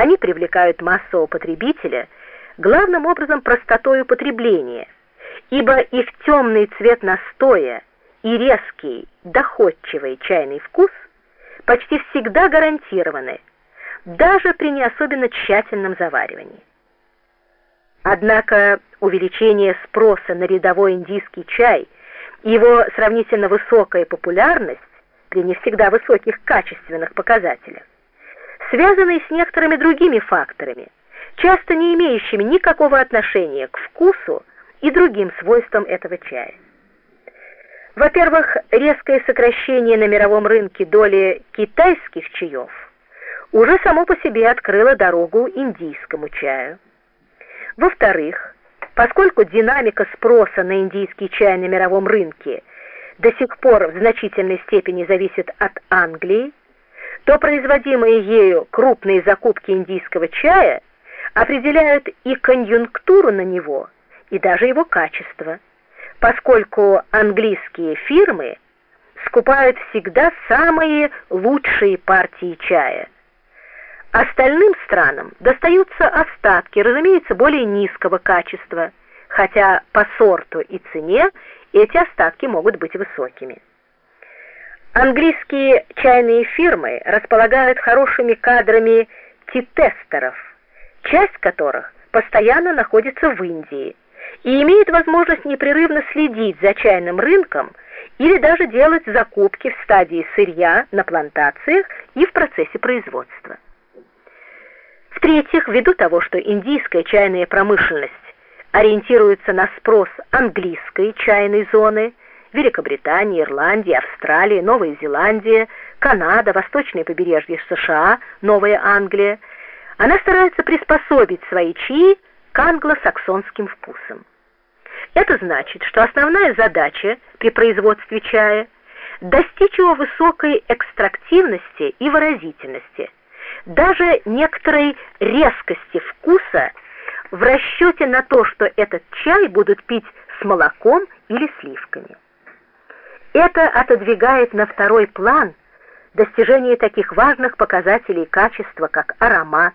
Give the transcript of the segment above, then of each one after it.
Они привлекают массового потребителя главным образом простотой употребления, ибо их темный цвет настоя и резкий, доходчивый чайный вкус почти всегда гарантированы, даже при не особенно тщательном заваривании. Однако увеличение спроса на рядовой индийский чай и его сравнительно высокая популярность при не всегда высоких качественных показателях связаны с некоторыми другими факторами, часто не имеющими никакого отношения к вкусу и другим свойствам этого чая. Во-первых, резкое сокращение на мировом рынке доли китайских чаев уже само по себе открыло дорогу индийскому чаю. Во-вторых, поскольку динамика спроса на индийский чай на мировом рынке до сих пор в значительной степени зависит от Англии, то производимые ею крупные закупки индийского чая определяют и конъюнктуру на него, и даже его качество, поскольку английские фирмы скупают всегда самые лучшие партии чая. Остальным странам достаются остатки, разумеется, более низкого качества, хотя по сорту и цене эти остатки могут быть высокими. Английские чайные фирмы располагают хорошими кадрами титестеров, часть которых постоянно находится в Индии и имеет возможность непрерывно следить за чайным рынком или даже делать закупки в стадии сырья на плантациях и в процессе производства. В-третьих, ввиду того, что индийская чайная промышленность ориентируется на спрос английской чайной зоны, Великобритании, Ирландии, Австралии, Новой Зеландии, Канада, восточное побережье США, Новая Англия, она старается приспособить свои чаи к англосаксонским вкусам. Это значит, что основная задача при производстве чая достичь его высокой экстрактивности и выразительности, даже некоторой резкости вкуса в расчете на то, что этот чай будут пить с молоком или сливками. Это отодвигает на второй план достижение таких важных показателей качества, как аромат,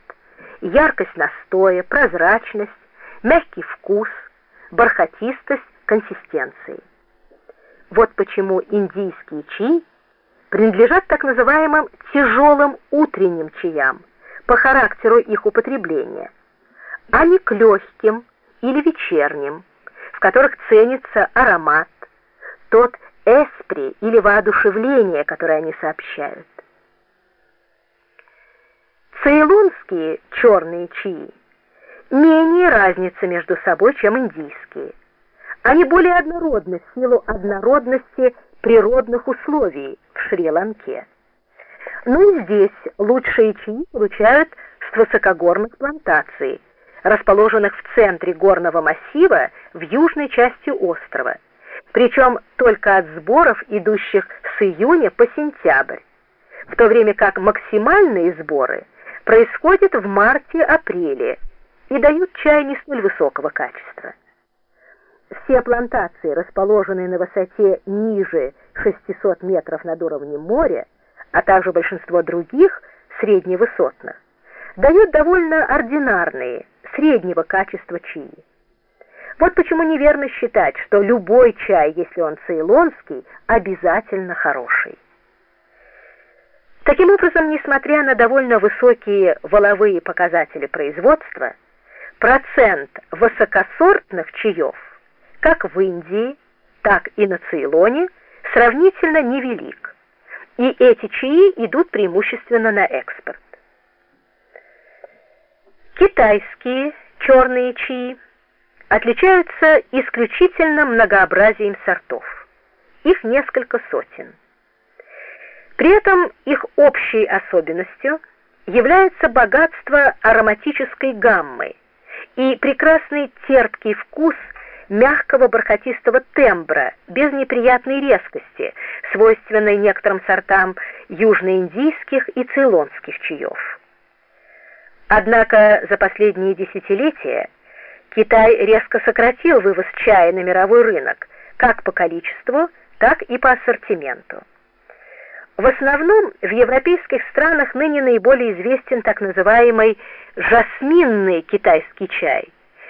яркость настоя, прозрачность, мягкий вкус, бархатистость консистенции. Вот почему индийские чаи принадлежат так называемым тяжелым утренним чаям по характеру их употребления, а не к легким или вечерним, в которых ценится аромат, тот эспри или воодушевление, которое они сообщают. Цейлонские черные чаи менее разница между собой, чем индийские. Они более однородны в силу однородности природных условий в Шри-Ланке. Но и здесь лучшие чаи получают с высокогорных плантаций, расположенных в центре горного массива в южной части острова причем только от сборов, идущих с июня по сентябрь, в то время как максимальные сборы происходят в марте-апреле и дают чай не столь высокого качества. Все плантации, расположенные на высоте ниже 600 метров над уровнем моря, а также большинство других средневысотных, дают довольно ординарные, среднего качества чаи. Вот почему неверно считать, что любой чай, если он цейлонский, обязательно хороший. Таким образом, несмотря на довольно высокие воловые показатели производства, процент высокосортных чаев, как в Индии, так и на Цейлоне, сравнительно невелик, и эти чаи идут преимущественно на экспорт. Китайские черные чаи отличаются исключительно многообразием сортов. Их несколько сотен. При этом их общей особенностью является богатство ароматической гаммы и прекрасный терпкий вкус мягкого бархатистого тембра без неприятной резкости, свойственной некоторым сортам южноиндийских и цейлонских чаев. Однако за последние десятилетия Китай резко сократил вывоз чая на мировой рынок, как по количеству, так и по ассортименту. В основном в европейских странах ныне наиболее известен так называемый жасминный китайский чай –